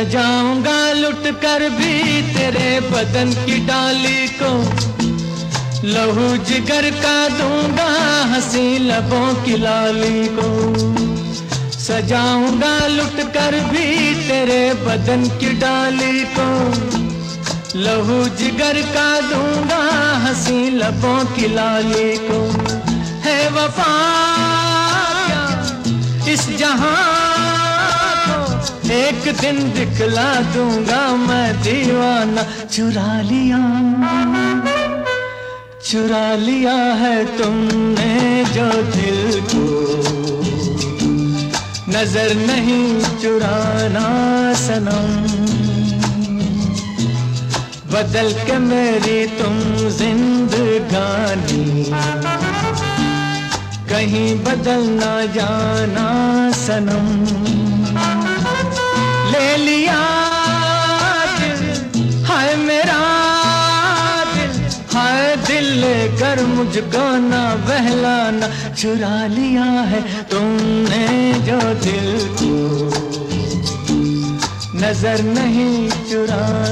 सजाऊँगा, लुट कर भी तेरे बदन की डाली को। लहू जिगर का दूँगा, हँसी लबों की लाली को। सजाऊँगा, लुट कर भी तेरे बदन की डाली को। लहू जिगर का दूँगा, हँसी लबों की लाली को। है वफा इस जहाँ एक दिन दिखला दूँगा मैं दीवाना। चुरा लिया। चुरा लिया है तुमने जो दिल को। नज़र नहीं चुराना सनम। बदल के मेरी तुम जिंदगानी। कहीं बदल ना जाना सनम। मुझको ना बहलाना चुरा लिया है तुमने जो दिल को। नज़र नहीं सनम